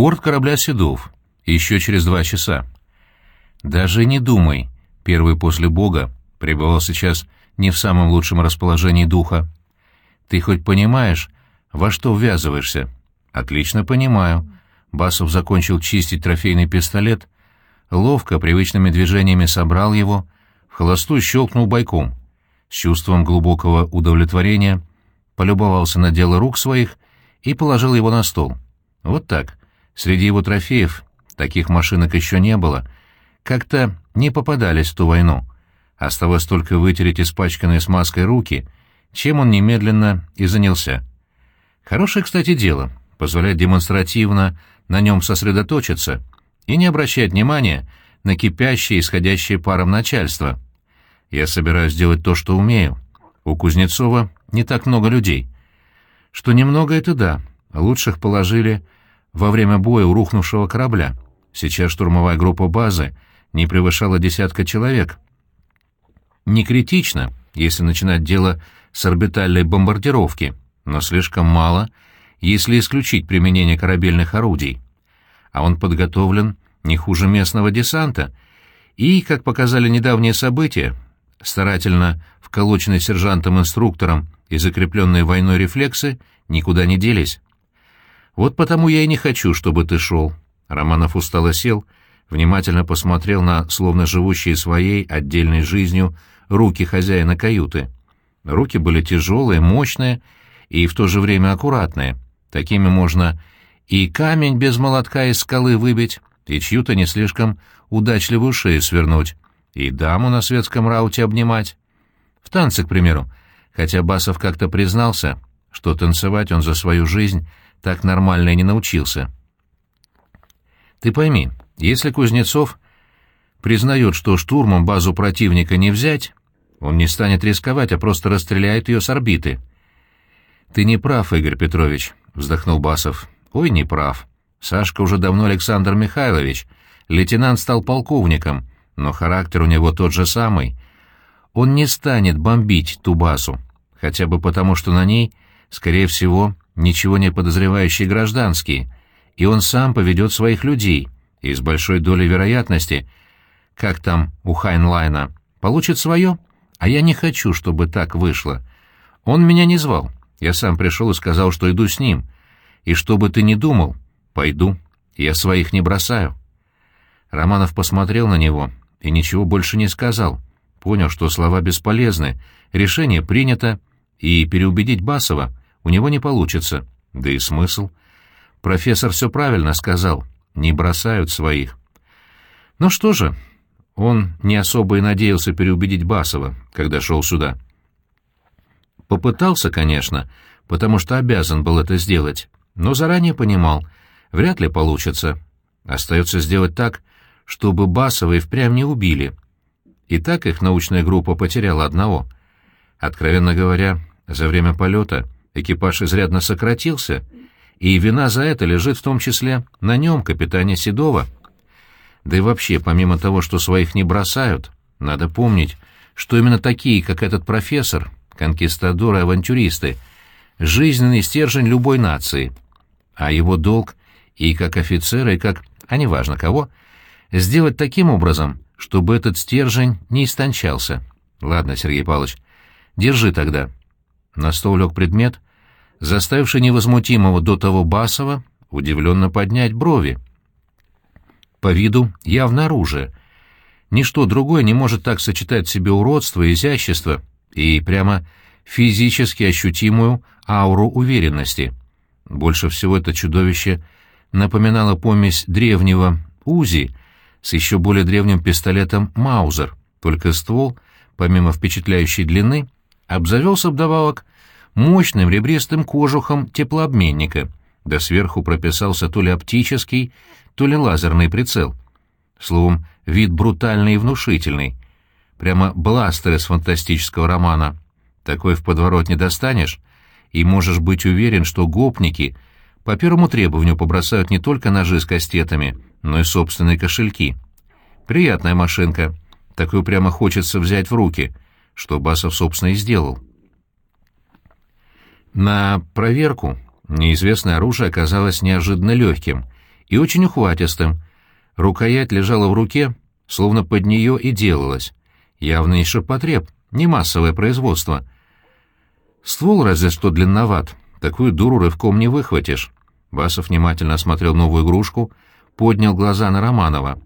борт корабля «Седов». Еще через два часа. Даже не думай, первый после Бога пребывал сейчас не в самом лучшем расположении духа. Ты хоть понимаешь, во что ввязываешься? Отлично понимаю. Басов закончил чистить трофейный пистолет, ловко, привычными движениями собрал его, в холостую щелкнул бойком. С чувством глубокого удовлетворения полюбовался на дело рук своих и положил его на стол. Вот так. Среди его трофеев таких машинок еще не было. Как-то не попадались в ту войну. Оставалось только вытереть испачканные смазкой руки, чем он немедленно и занялся. Хорошее, кстати, дело — позволять демонстративно на нем сосредоточиться и не обращать внимания на кипящее, исходящее паром начальство. Я собираюсь делать то, что умею. У Кузнецова не так много людей. Что немного — это да. Лучших положили во время боя у рухнувшего корабля. Сейчас штурмовая группа базы не превышала десятка человек. Не критично, если начинать дело с орбитальной бомбардировки, но слишком мало, если исключить применение корабельных орудий. А он подготовлен не хуже местного десанта, и, как показали недавние события, старательно вколоченный сержантом-инструктором и закрепленные войной рефлексы никуда не делись. Вот потому я и не хочу, чтобы ты шел. Романов устало сел, внимательно посмотрел на словно живущие своей отдельной жизнью руки хозяина каюты. Руки были тяжелые, мощные и в то же время аккуратные. Такими можно и камень без молотка из скалы выбить, и чью-то не слишком удачливую шею свернуть, и даму на светском рауте обнимать. В танце, к примеру, хотя Басов как-то признался, что танцевать он за свою жизнь так нормально и не научился. Ты пойми, если Кузнецов признает, что штурмом базу противника не взять, он не станет рисковать, а просто расстреляет ее с орбиты. «Ты не прав, Игорь Петрович», — вздохнул Басов. «Ой, не прав. Сашка уже давно Александр Михайлович. Лейтенант стал полковником, но характер у него тот же самый. Он не станет бомбить ту базу, хотя бы потому, что на ней, скорее всего, ничего не подозревающие гражданские, и он сам поведет своих людей, и с большой долей вероятности, как там у Хайнлайна, получит свое, а я не хочу, чтобы так вышло. Он меня не звал, я сам пришел и сказал, что иду с ним, и что бы ты ни думал, пойду, я своих не бросаю. Романов посмотрел на него и ничего больше не сказал, понял, что слова бесполезны, решение принято, и переубедить Басова у него не получится. Да и смысл. Профессор все правильно сказал. Не бросают своих. Ну что же, он не особо и надеялся переубедить Басова, когда шел сюда. Попытался, конечно, потому что обязан был это сделать, но заранее понимал, вряд ли получится. Остается сделать так, чтобы Басова и впрямь не убили. И так их научная группа потеряла одного. Откровенно говоря, за время полета экипаж изрядно сократился, и вина за это лежит в том числе на нем, капитане Седова. Да и вообще, помимо того, что своих не бросают, надо помнить, что именно такие, как этот профессор, конкистадоры авантюристы, жизненный стержень любой нации. А его долг и как офицера, и как, а неважно кого, сделать таким образом, чтобы этот стержень не истончался. Ладно, Сергей Павлович, держи тогда. На стол лег предмет, заставивший невозмутимого до того Басова удивленно поднять брови. По виду явно оружие. Ничто другое не может так сочетать в себе уродство, изящество и прямо физически ощутимую ауру уверенности. Больше всего это чудовище напоминало помесь древнего УЗИ с еще более древним пистолетом «Маузер», только ствол, помимо впечатляющей длины, обзавелся вдобавок мощным ребристым кожухом теплообменника, да сверху прописался то ли оптический, то ли лазерный прицел. Словом, вид брутальный и внушительный. Прямо бластер из фантастического романа. Такой в подворот не достанешь, и можешь быть уверен, что гопники по первому требованию побросают не только ножи с кастетами, но и собственные кошельки. Приятная машинка. Такую прямо хочется взять в руки — что Басов, собственно, и сделал. На проверку неизвестное оружие оказалось неожиданно легким и очень ухватистым. Рукоять лежала в руке, словно под нее и делалась. Явный ширпотреб, не массовое производство. Ствол разве что длинноват, такую дуру рывком не выхватишь. Басов внимательно осмотрел новую игрушку, поднял глаза на Романова.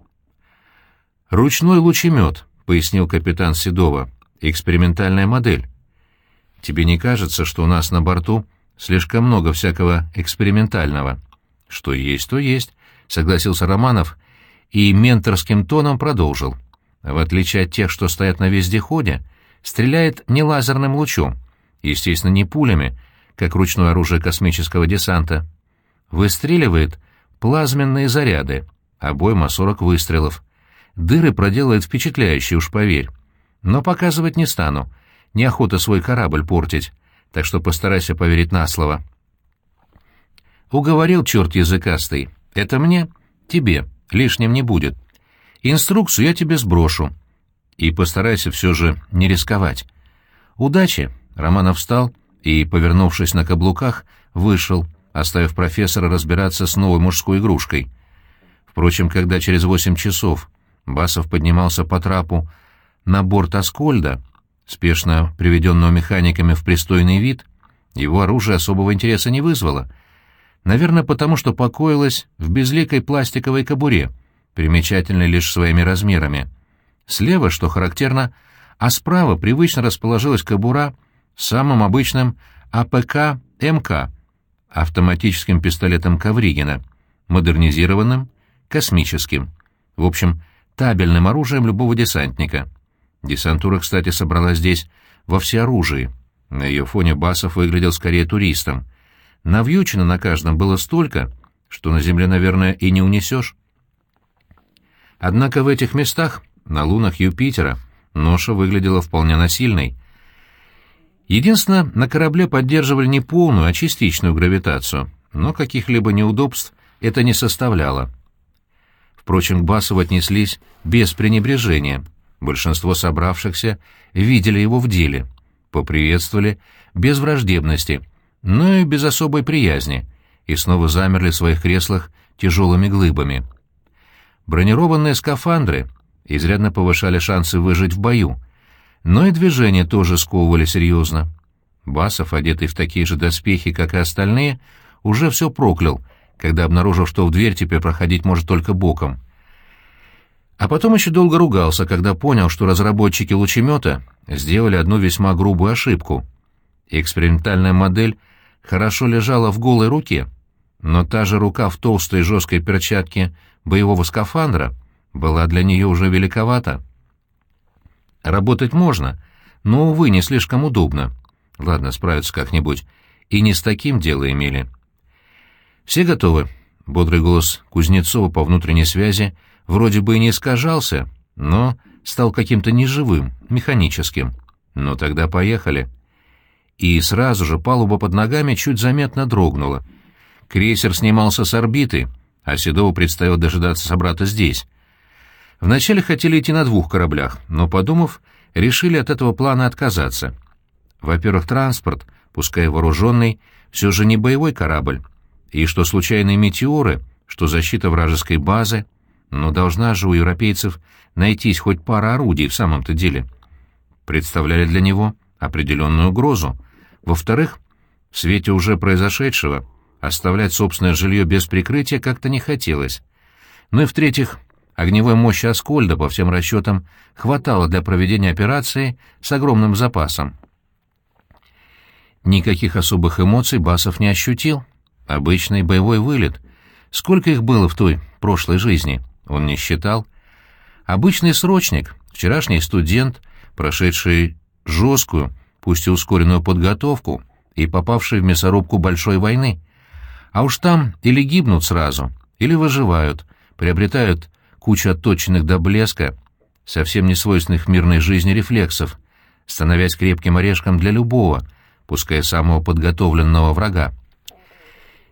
«Ручной лучемет», — пояснил капитан Седова. «Экспериментальная модель. Тебе не кажется, что у нас на борту слишком много всякого экспериментального?» «Что есть, то есть», — согласился Романов и менторским тоном продолжил. «В отличие от тех, что стоят на вездеходе, стреляет не лазерным лучом, естественно, не пулями, как ручное оружие космического десанта. Выстреливает плазменные заряды, обойма 40 выстрелов. Дыры проделает впечатляющие, уж поверь. Но показывать не стану, неохота свой корабль портить, так что постарайся поверить на слово». Уговорил черт языкастый. Это мне? Тебе. Лишним не будет. Инструкцию я тебе сброшу. И постарайся все же не рисковать. Удачи. Романов встал и, повернувшись на каблуках, вышел, оставив профессора разбираться с новой мужской игрушкой. Впрочем, когда через восемь часов Басов поднимался по трапу на борт Аскольда, спешно приведенного механиками в пристойный вид, его оружие особого интереса не вызвало — Наверное, потому что покоилась в безликой пластиковой кобуре, примечательной лишь своими размерами. Слева, что характерно, а справа привычно расположилась кобура с самым обычным АПК-МК, автоматическим пистолетом Ковригина, модернизированным, космическим. В общем, табельным оружием любого десантника. Десантура, кстати, собралась здесь во всеоружии. На ее фоне Басов выглядел скорее туристом — Навьючено на каждом было столько, что на земле, наверное, и не унесешь. Однако в этих местах, на лунах Юпитера, ноша выглядела вполне насильной. Единственное, на корабле поддерживали не полную, а частичную гравитацию, но каких-либо неудобств это не составляло. Впрочем, к Басову отнеслись без пренебрежения. Большинство собравшихся видели его в деле, поприветствовали без враждебности — но и без особой приязни, и снова замерли в своих креслах тяжелыми глыбами. Бронированные скафандры изрядно повышали шансы выжить в бою, но и движения тоже сковывали серьезно. Басов, одетый в такие же доспехи, как и остальные, уже все проклял, когда обнаружил, что в дверь теперь проходить может только боком. А потом еще долго ругался, когда понял, что разработчики лучемета сделали одну весьма грубую ошибку. Экспериментальная модель — хорошо лежала в голой руке, но та же рука в толстой жесткой перчатке боевого скафандра была для нее уже великовата. Работать можно, но, увы, не слишком удобно. Ладно, справятся как-нибудь. И не с таким дело имели. «Все готовы?» — бодрый голос Кузнецова по внутренней связи вроде бы и не искажался, но стал каким-то неживым, механическим. «Ну тогда поехали» и сразу же палуба под ногами чуть заметно дрогнула. Крейсер снимался с орбиты, а Седову предстояло дожидаться собрата здесь. Вначале хотели идти на двух кораблях, но, подумав, решили от этого плана отказаться. Во-первых, транспорт, пускай вооруженный, все же не боевой корабль, и что случайные метеоры, что защита вражеской базы, но должна же у европейцев найтись хоть пара орудий в самом-то деле. Представляли для него определенную угрозу. Во-вторых, в свете уже произошедшего оставлять собственное жилье без прикрытия как-то не хотелось. Ну и в-третьих, огневой мощи Аскольда, по всем расчетам, хватало для проведения операции с огромным запасом. Никаких особых эмоций Басов не ощутил. Обычный боевой вылет. Сколько их было в той прошлой жизни, он не считал. Обычный срочник, вчерашний студент, прошедший жесткую, пусть и ускоренную подготовку, и попавшие в мясорубку большой войны. А уж там или гибнут сразу, или выживают, приобретают кучу отточенных до блеска, совсем не свойственных мирной жизни рефлексов, становясь крепким орешком для любого, пускай самого подготовленного врага.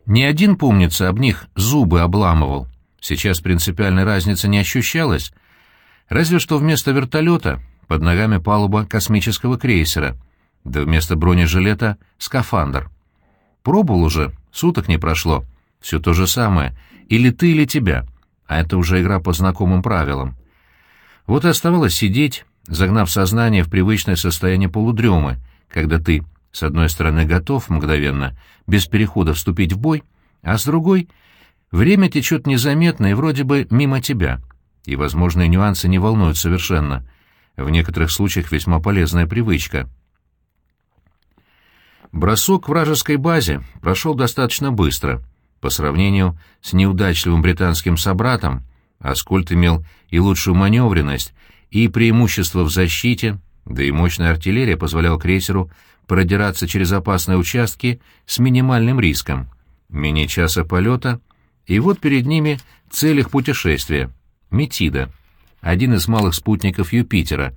Ни один, помнится, об них зубы обламывал. Сейчас принципиальной разницы не ощущалось, разве что вместо вертолета под ногами палуба космического крейсера, да вместо бронежилета — скафандр. Пробовал уже, суток не прошло. Все то же самое, или ты, или тебя, а это уже игра по знакомым правилам. Вот и оставалось сидеть, загнав сознание в привычное состояние полудремы, когда ты, с одной стороны, готов мгновенно, без перехода вступить в бой, а с другой — время течет незаметно и вроде бы мимо тебя, и возможные нюансы не волнуют совершенно. В некоторых случаях весьма полезная привычка. Бросок вражеской базе прошел достаточно быстро. По сравнению с неудачливым британским собратом, Аскольд имел и лучшую маневренность, и преимущество в защите, да и мощная артиллерия позволяла крейсеру продираться через опасные участки с минимальным риском. Менее часа полета, и вот перед ними цель их путешествия — Метида, один из малых спутников Юпитера,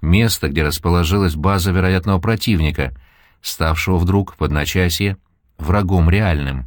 место, где расположилась база вероятного противника, ставшего вдруг в одночасье врагом реальным.